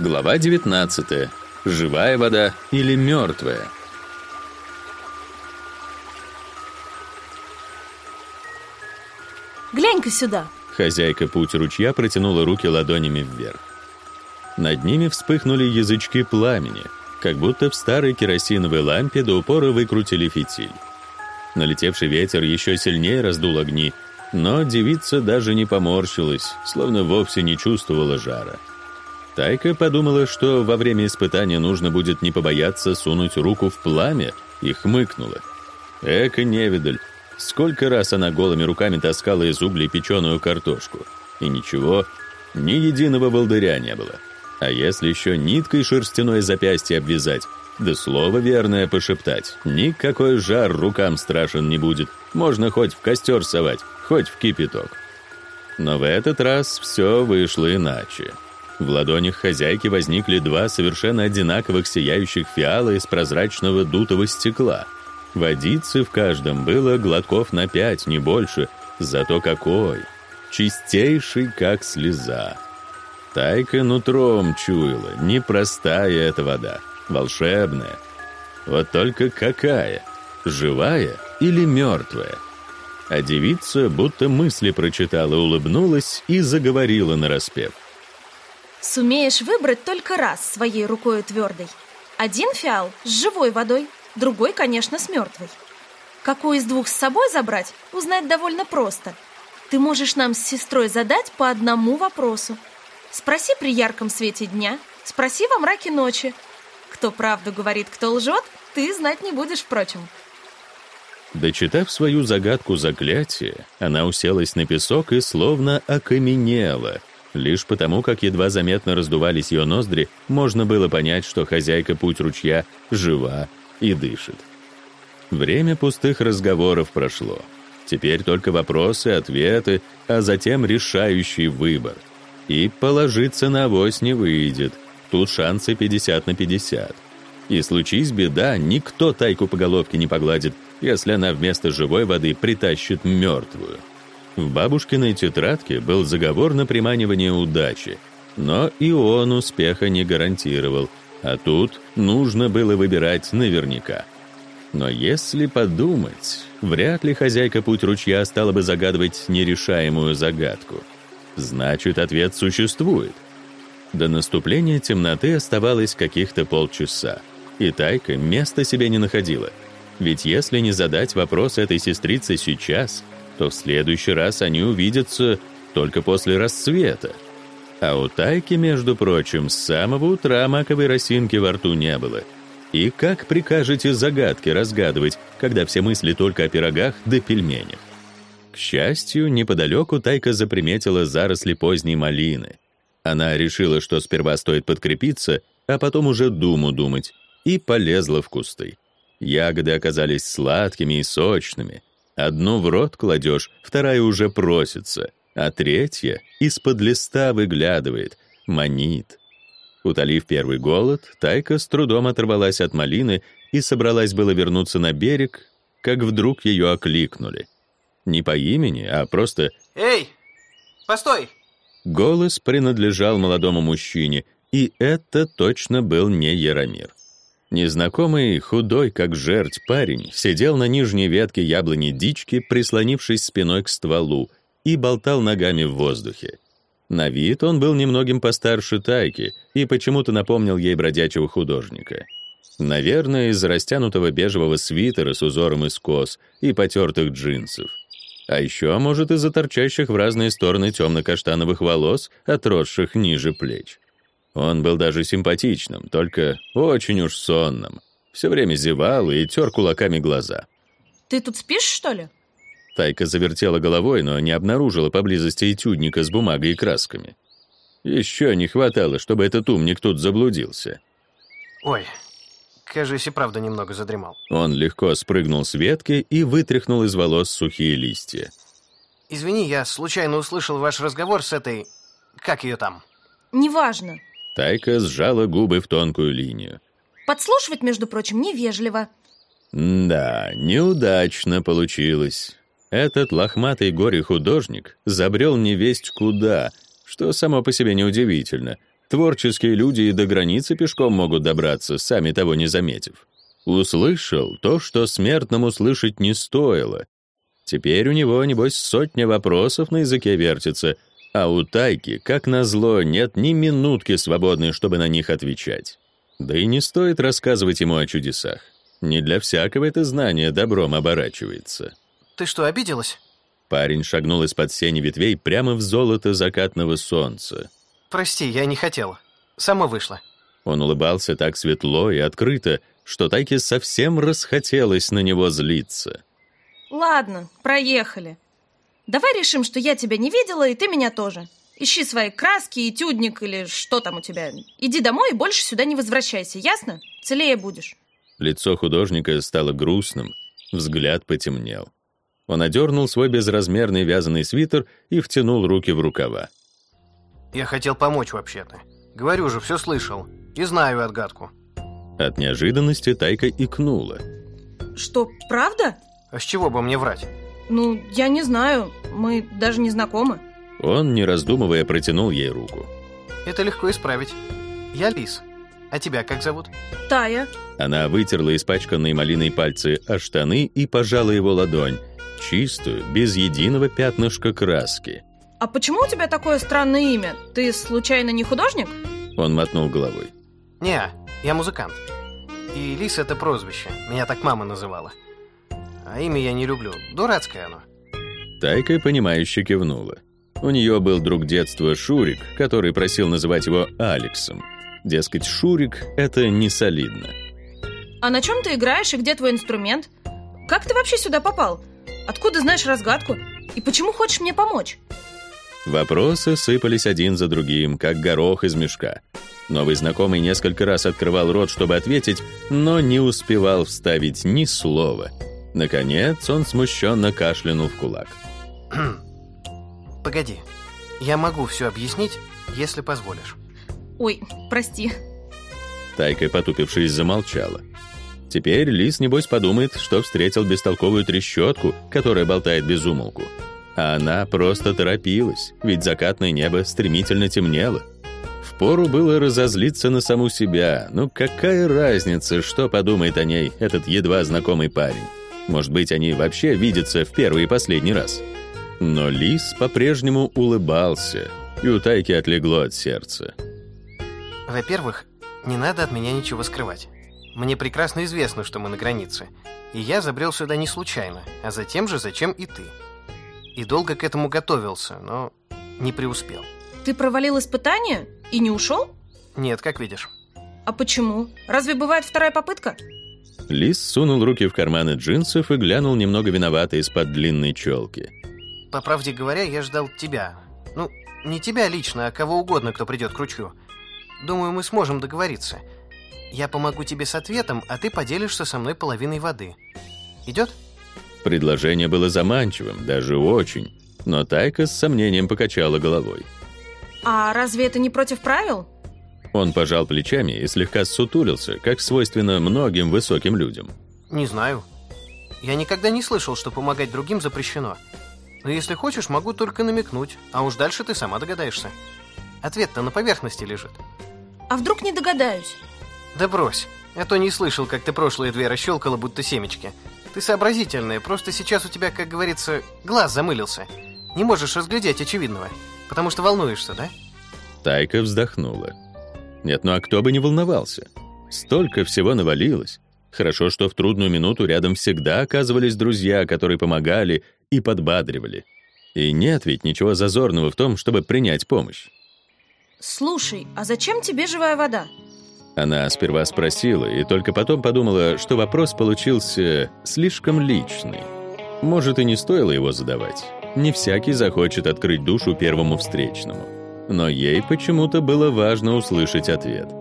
Глава 19. Живая вода или мертвая? Глянь-ка сюда. Хозяйка путь ручья протянула руки ладонями вверх. Над ними вспыхнули язычки пламени, как будто в старой керосиновой лампе до упора выкрутили фитиль. Налетевший ветер еще сильнее раздул огни, но девица даже не поморщилась, словно вовсе не чувствовала жара. Тайка подумала, что во время испытания нужно будет не побояться сунуть руку в пламя, и хмыкнула. Эка невидаль. Сколько раз она голыми руками таскала из углей печеную картошку. И ничего, ни единого волдыря не было. А если еще ниткой шерстяное запястье обвязать, да слово верное пошептать, никакой жар рукам страшен не будет. Можно хоть в костер совать, хоть в кипяток. Но в этот раз все вышло иначе. В ладонях хозяйки возникли два совершенно одинаковых сияющих фиала из прозрачного дутого стекла. Водицы в каждом было глотков на пять, не больше, зато какой! Чистейший, как слеза. Тайка нутром чуяла, непростая эта вода, волшебная. Вот только какая? Живая или мертвая? А девица будто мысли прочитала, улыбнулась и заговорила нараспев. распев. Сумеешь выбрать только раз своей рукой твердой. Один фиал с живой водой, другой, конечно, с мертвой. Какой из двух с собой забрать, узнать довольно просто. Ты можешь нам с сестрой задать по одному вопросу. Спроси при ярком свете дня, спроси во мраке ночи. Кто правду говорит, кто лжет, ты знать не будешь, впрочем. Дочитав свою загадку заклятия, она уселась на песок и словно окаменела — Лишь потому, как едва заметно раздувались ее ноздри, можно было понять, что хозяйка путь ручья жива и дышит. Время пустых разговоров прошло. Теперь только вопросы, ответы, а затем решающий выбор. И положиться на авось не выйдет. Тут шансы 50 на 50. И случись беда, никто тайку по головке не погладит, если она вместо живой воды притащит мертвую. В бабушкиной тетрадке был заговор на приманивание удачи, но и он успеха не гарантировал, а тут нужно было выбирать наверняка. Но если подумать, вряд ли хозяйка путь ручья стала бы загадывать нерешаемую загадку. Значит, ответ существует. До наступления темноты оставалось каких-то полчаса, и Тайка места себе не находила. Ведь если не задать вопрос этой сестрице сейчас — то в следующий раз они увидятся только после рассвета. А у Тайки, между прочим, с самого утра маковой росинки во рту не было. И как прикажете загадки разгадывать, когда все мысли только о пирогах да пельменях? К счастью, неподалеку Тайка заприметила заросли поздней малины. Она решила, что сперва стоит подкрепиться, а потом уже думу думать, и полезла в кусты. Ягоды оказались сладкими и сочными — Одну в рот кладешь, вторая уже просится, а третья из-под листа выглядывает, манит. Утолив первый голод, Тайка с трудом оторвалась от малины и собралась было вернуться на берег, как вдруг ее окликнули. Не по имени, а просто «Эй, постой!» Голос принадлежал молодому мужчине, и это точно был не Яромир. Незнакомый, худой, как жерть парень, сидел на нижней ветке яблони дички, прислонившись спиной к стволу, и болтал ногами в воздухе. На вид он был немногим постарше Тайки и почему-то напомнил ей бродячего художника. Наверное, из растянутого бежевого свитера с узором из кос и потертых джинсов. А еще, может, из-за торчащих в разные стороны темно-каштановых волос, отросших ниже плеч. Он был даже симпатичным, только очень уж сонным. Все время зевал и тер кулаками глаза. «Ты тут спишь, что ли?» Тайка завертела головой, но не обнаружила поблизости этюдника с бумагой и красками. Еще не хватало, чтобы этот умник тут заблудился. «Ой, кажется, и правда немного задремал». Он легко спрыгнул с ветки и вытряхнул из волос сухие листья. «Извини, я случайно услышал ваш разговор с этой... Как ее там?» «Неважно. Тайка сжала губы в тонкую линию. Подслушивать, между прочим, невежливо. Да, неудачно получилось. Этот лохматый горе-художник забрел невесть куда, что само по себе неудивительно. Творческие люди и до границы пешком могут добраться, сами того не заметив. Услышал то, что смертному слышать не стоило. Теперь у него, небось, сотня вопросов на языке вертится, а у Тайки, как назло, нет ни минутки свободной, чтобы на них отвечать. Да и не стоит рассказывать ему о чудесах. Не для всякого это знание добром оборачивается. Ты что, обиделась? Парень шагнул из-под сени ветвей прямо в золото закатного солнца. Прости, я не хотел. Сама вышла. Он улыбался так светло и открыто, что Тайке совсем расхотелось на него злиться. Ладно, проехали. Давай решим, что я тебя не видела, и ты меня тоже. Ищи свои краски, этюдник или что там у тебя. Иди домой и больше сюда не возвращайся, ясно? Целее будешь. Лицо художника стало грустным, взгляд потемнел. Он одернул свой безразмерный вязаный свитер и втянул руки в рукава. Я хотел помочь вообще-то. Говорю же, все слышал. И знаю отгадку. От неожиданности Тайка икнула. Что, правда? А с чего бы мне врать? Ну, я не знаю. Мы даже не знакомы. Он, не раздумывая, протянул ей руку. Это легко исправить. Я Лис. А тебя как зовут? Тая. Она вытерла испачканные малиной пальцы о штаны и пожала его ладонь, чистую, без единого пятнышка краски. А почему у тебя такое странное имя? Ты случайно не художник? Он мотнул головой. Не, я музыкант. И Лис это прозвище. Меня так мама называла. А имя я не люблю. Дурацкое оно. Тайка, понимающе кивнула. У нее был друг детства Шурик, который просил называть его Алексом. Дескать, Шурик — это не солидно. А на чем ты играешь и где твой инструмент? Как ты вообще сюда попал? Откуда знаешь разгадку? И почему хочешь мне помочь? Вопросы сыпались один за другим, как горох из мешка. Новый знакомый несколько раз открывал рот, чтобы ответить, но не успевал вставить ни слова. Наконец он смущенно кашлянул в кулак. Погоди, я могу все объяснить, если позволишь. Ой, прости. Тайка, потупившись, замолчала. Теперь лис, небось, подумает, что встретил бестолковую трещотку, которая болтает без умолку. А она просто торопилась, ведь закатное небо стремительно темнело. Впору было разозлиться на саму себя. Ну какая разница, что подумает о ней этот едва знакомый парень? Может быть, они вообще видятся в первый и последний раз? Но лис по-прежнему улыбался, и у Тайки отлегло от сердца. Во-первых, не надо от меня ничего скрывать. Мне прекрасно известно, что мы на границе. И я забрел сюда не случайно, а затем же, зачем и ты. И долго к этому готовился, но не преуспел. Ты провалил испытание и не ушел? Нет, как видишь. А почему? Разве бывает вторая попытка? Лис сунул руки в карманы джинсов и глянул немного виновато из-под длинной челки. По правде говоря, я ждал тебя. Ну, не тебя лично, а кого угодно, кто придет к ручью. Думаю, мы сможем договориться. Я помогу тебе с ответом, а ты поделишься со мной половиной воды. Идет? Предложение было заманчивым, даже очень. Но Тайка с сомнением покачала головой. А разве это не против правил? Он пожал плечами и слегка сутулился, как свойственно многим высоким людям. Не знаю. Я никогда не слышал, что помогать другим запрещено. Но если хочешь, могу только намекнуть, а уж дальше ты сама догадаешься. Ответ-то на поверхности лежит. А вдруг не догадаюсь? Да брось. Я то не слышал, как ты прошлые две расщелкала, будто семечки. Ты сообразительная, просто сейчас у тебя, как говорится, глаз замылился. Не можешь разглядеть очевидного, потому что волнуешься, да? Тайка вздохнула. Нет, ну а кто бы не волновался? Столько всего навалилось. Хорошо, что в трудную минуту рядом всегда оказывались друзья, которые помогали и подбадривали. И нет ведь ничего зазорного в том, чтобы принять помощь. Слушай, а зачем тебе живая вода? Она сперва спросила и только потом подумала, что вопрос получился слишком личный. Может, и не стоило его задавать. Не всякий захочет открыть душу первому встречному. Но ей почему-то было важно услышать ответ.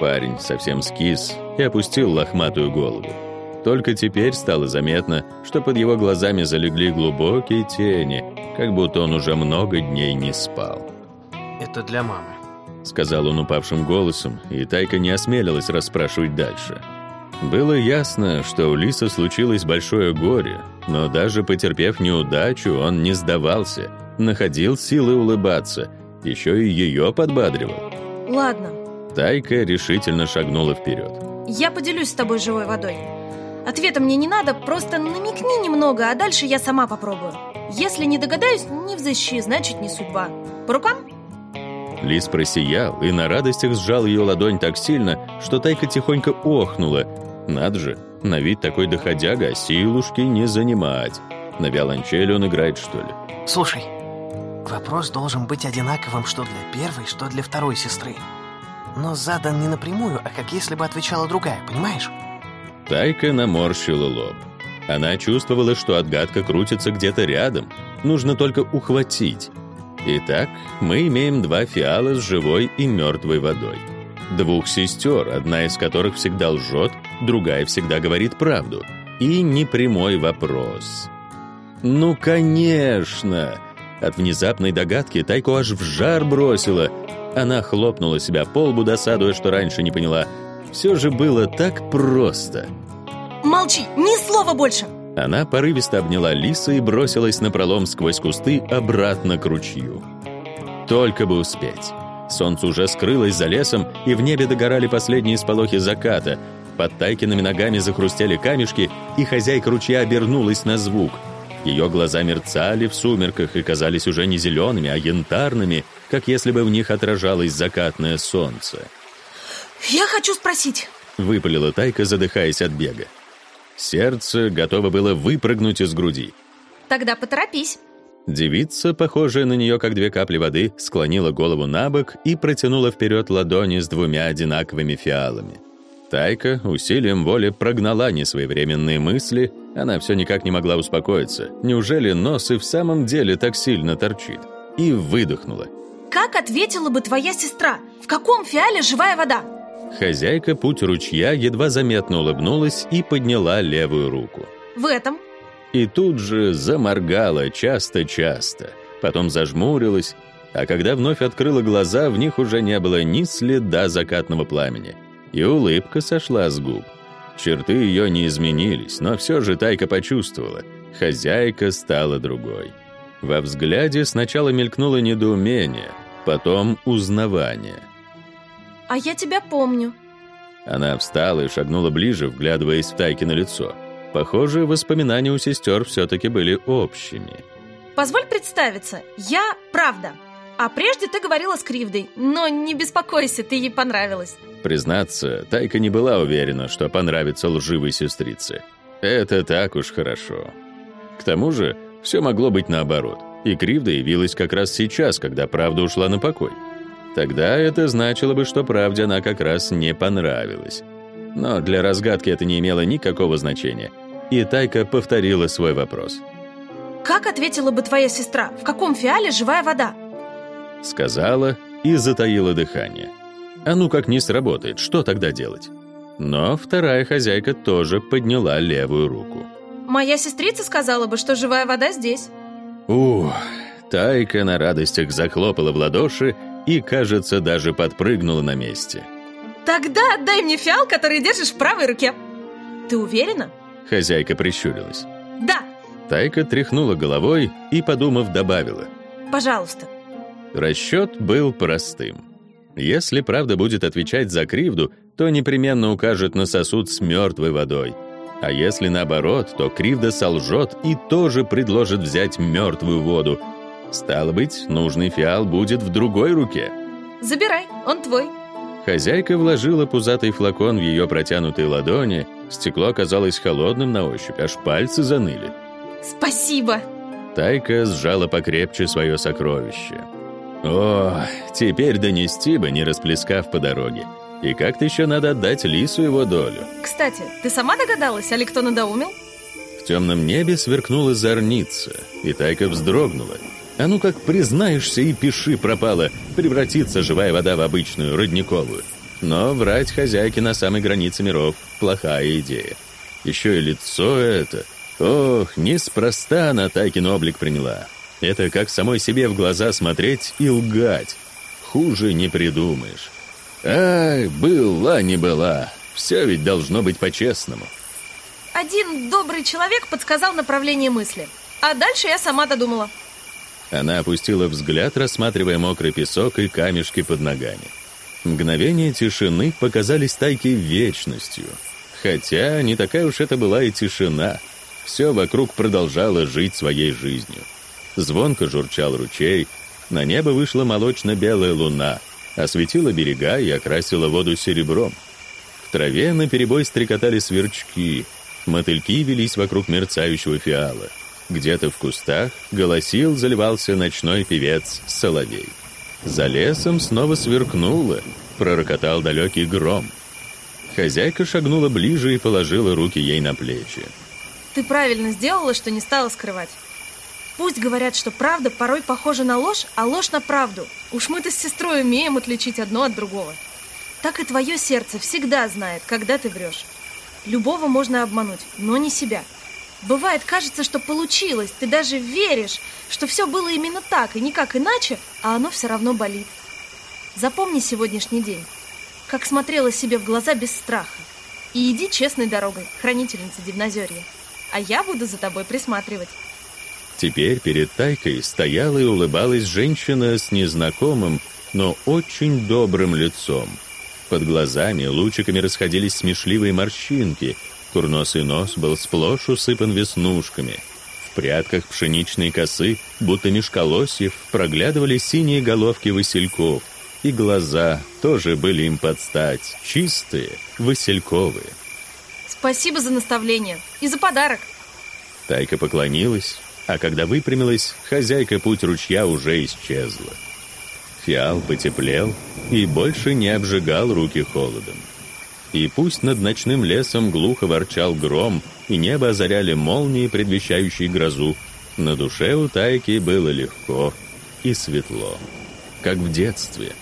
Парень совсем скис и опустил лохматую голову. Только теперь стало заметно, что под его глазами залегли глубокие тени, как будто он уже много дней не спал. Это для мамы сказал он упавшим голосом, и Тайка не осмелилась расспрашивать дальше. Было ясно, что у Лиса случилось большое горе, но даже потерпев неудачу, он не сдавался, находил силы улыбаться, еще и ее подбадривал. Ладно. Тайка решительно шагнула вперед. Я поделюсь с тобой живой водой. Ответа мне не надо, просто намекни немного, а дальше я сама попробую. Если не догадаюсь, не взыщи, значит не судьба. По рукам? Лис просиял и на радостях сжал ее ладонь так сильно, что Тайка тихонько охнула. Надо же, на вид такой доходяга, силушки не занимать. На виолончели он играет, что ли? Слушай, вопрос должен быть одинаковым что для первой, что для второй сестры. Но задан не напрямую, а как если бы отвечала другая, понимаешь? Тайка наморщила лоб. Она чувствовала, что отгадка крутится где-то рядом. Нужно только ухватить. Итак, мы имеем два фиала с живой и мертвой водой. Двух сестер, одна из которых всегда лжет, другая всегда говорит правду. И непрямой вопрос. «Ну, конечно!» От внезапной догадки Тайку аж в жар бросила. Она хлопнула себя по лбу, досадуя, что раньше не поняла – все же было так просто. Молчи, ни слова больше! Она порывисто обняла лиса и бросилась на пролом сквозь кусты обратно к ручью. Только бы успеть. Солнце уже скрылось за лесом, и в небе догорали последние сполохи заката. Под Тайкиными ногами захрустели камешки, и хозяйка ручья обернулась на звук. Ее глаза мерцали в сумерках и казались уже не зелеными, а янтарными, как если бы в них отражалось закатное солнце. «Я хочу спросить», — выпалила Тайка, задыхаясь от бега. Сердце готово было выпрыгнуть из груди. «Тогда поторопись». Девица, похожая на нее как две капли воды, склонила голову на бок и протянула вперед ладони с двумя одинаковыми фиалами. Тайка усилием воли прогнала несвоевременные мысли, она все никак не могла успокоиться. Неужели нос и в самом деле так сильно торчит? И выдохнула. «Как ответила бы твоя сестра? В каком фиале живая вода?» Хозяйка путь ручья едва заметно улыбнулась и подняла левую руку. В этом? И тут же заморгала часто-часто, потом зажмурилась, а когда вновь открыла глаза, в них уже не было ни следа закатного пламени, и улыбка сошла с губ. Черты ее не изменились, но все же Тайка почувствовала, хозяйка стала другой. Во взгляде сначала мелькнуло недоумение, потом узнавание — а я тебя помню. Она встала и шагнула ближе, вглядываясь в Тайки на лицо. Похоже, воспоминания у сестер все-таки были общими. Позволь представиться, я правда. А прежде ты говорила с Кривдой, но не беспокойся, ты ей понравилась. Признаться, Тайка не была уверена, что понравится лживой сестрице. Это так уж хорошо. К тому же, все могло быть наоборот. И Кривда явилась как раз сейчас, когда правда ушла на покой. Тогда это значило бы, что правде она как раз не понравилась. Но для разгадки это не имело никакого значения. И Тайка повторила свой вопрос. «Как ответила бы твоя сестра? В каком фиале живая вода?» Сказала и затаила дыхание. А ну как не сработает, что тогда делать? Но вторая хозяйка тоже подняла левую руку. «Моя сестрица сказала бы, что живая вода здесь». Ух, Тайка на радостях захлопала в ладоши и, кажется, даже подпрыгнула на месте. «Тогда отдай мне фиал, который держишь в правой руке!» «Ты уверена?» Хозяйка прищурилась. «Да!» Тайка тряхнула головой и, подумав, добавила. «Пожалуйста!» Расчет был простым. Если правда будет отвечать за кривду, то непременно укажет на сосуд с мертвой водой. А если наоборот, то кривда солжет и тоже предложит взять мертвую воду, Стало быть, нужный фиал будет в другой руке. Забирай, он твой. Хозяйка вложила пузатый флакон в ее протянутые ладони. Стекло оказалось холодным на ощупь, аж пальцы заныли. Спасибо. Тайка сжала покрепче свое сокровище. О, теперь донести бы, не расплескав по дороге. И как-то еще надо отдать лису его долю. Кстати, ты сама догадалась, а ли кто надоумил? В темном небе сверкнула зорница, и Тайка вздрогнула. А ну как признаешься и пиши пропало, превратится живая вода в обычную, родниковую. Но врать хозяйке на самой границе миров — плохая идея. Еще и лицо это. Ох, неспроста она Тайкин облик приняла. Это как самой себе в глаза смотреть и лгать. Хуже не придумаешь. Ай, была не была. Все ведь должно быть по-честному. Один добрый человек подсказал направление мысли. А дальше я сама додумала. Она опустила взгляд, рассматривая мокрый песок и камешки под ногами. Мгновения тишины показались тайке вечностью. Хотя не такая уж это была и тишина. Все вокруг продолжало жить своей жизнью. Звонко журчал ручей, на небо вышла молочно-белая луна, осветила берега и окрасила воду серебром. В траве наперебой стрекотали сверчки, мотыльки велись вокруг мерцающего фиала. Где-то в кустах голосил, заливался ночной певец Соловей. За лесом снова сверкнуло, пророкотал далекий гром. Хозяйка шагнула ближе и положила руки ей на плечи. Ты правильно сделала, что не стала скрывать. Пусть говорят, что правда порой похожа на ложь, а ложь на правду. Уж мы-то с сестрой умеем отличить одно от другого. Так и твое сердце всегда знает, когда ты врешь. Любого можно обмануть, но не себя. Бывает, кажется, что получилось, ты даже веришь, что все было именно так и никак иначе, а оно все равно болит. Запомни сегодняшний день, как смотрела себе в глаза без страха. И иди честной дорогой, хранительница Дивнозерья. А я буду за тобой присматривать. Теперь перед Тайкой стояла и улыбалась женщина с незнакомым, но очень добрым лицом. Под глазами лучиками расходились смешливые морщинки, Курносый нос был сплошь усыпан веснушками. В прядках пшеничной косы, будто меж колосьев, проглядывали синие головки васильков, и глаза тоже были им под стать, чистые, васильковые. Спасибо за наставление и за подарок. Тайка поклонилась, а когда выпрямилась, хозяйка путь ручья уже исчезла. Фиал потеплел и больше не обжигал руки холодом. И пусть над ночным лесом глухо ворчал гром, и небо озаряли молнии, предвещающие грозу, на душе у Тайки было легко и светло, как в детстве.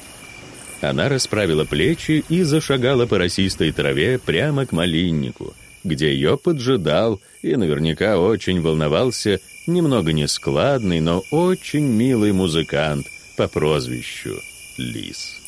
Она расправила плечи и зашагала по росистой траве прямо к малиннику, где ее поджидал и наверняка очень волновался немного нескладный, но очень милый музыкант по прозвищу Лис.